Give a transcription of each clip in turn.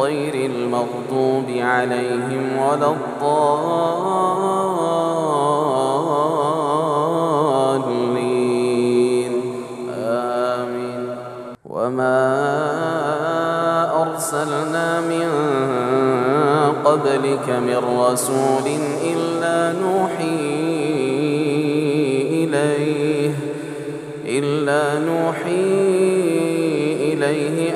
غير المغضوب عليهم ولا الضالين. آمين. وما أرسلنا من قبلك من رسول إلا نوحي إليه إلا نوحي إليه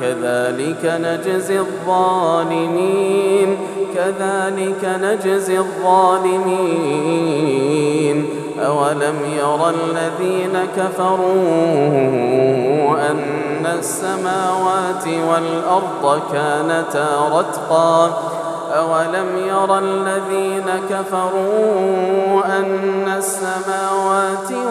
كذلك نجزي الظالمين كذلك نجزي الظالمين. أولم يرى الذين كفروا أن السماوات والأرض كانتا رتقا؟ أولم يرى الذين كفروا أن السماوات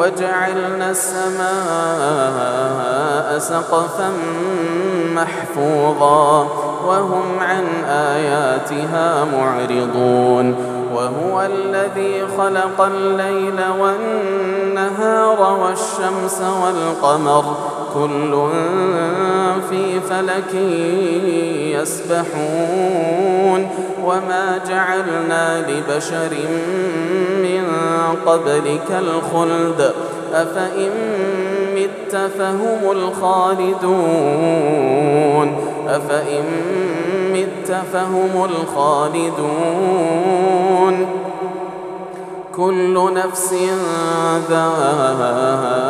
وجعلنا السماء سقفا محفوظا وهم عن آياتها معرضون وهو الذي خلق الليل والنهار والشمس والقمر كل في فلك يسبحون وما جعلنا لبشر من قبلك الخلد أفإن مت فهم الخالدون أفإن مت فهم الخالدون كل نفس ذائقة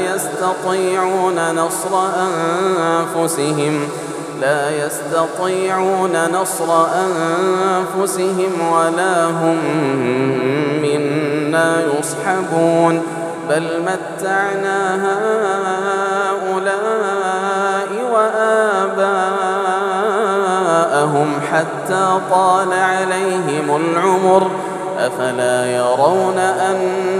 لا يستطيعون نصر أنفسهم لا يستطيعون نصر أنفسهم ولا هم منا يصحبون. بل متعنا هؤلاء وآباءهم حتى طال عليهم العمر أفلا يرون أنا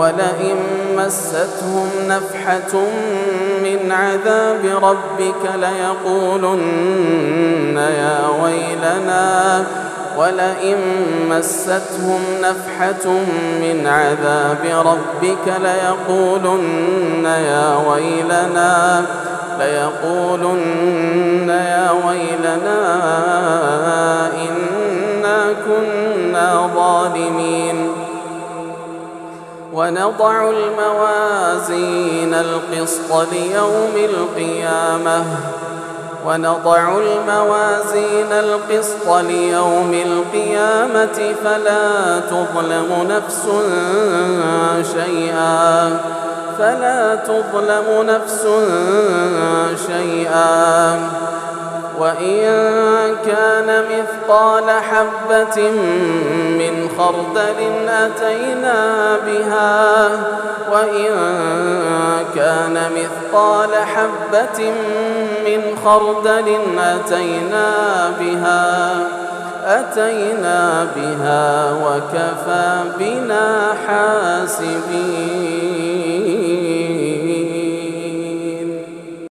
ولئن مستهم نفحة من عذاب ربك ليقولن يا ويلنا ولئن مستهم نفحة من عذاب ربك ليقولن يا ويلنا ليقولن يا ويلنا ونضع الموازين القسط ليوم القيامة. ونضع الموازين القسط ليوم القيامة فلا تظلم نفس شيئا. فلا تظلم نفس شيئا مثقال حبة من خردل أتينا بها وإن كان مثقال حبة من خردل أتينا بها أتينا بها وكفى بنا حاسبين.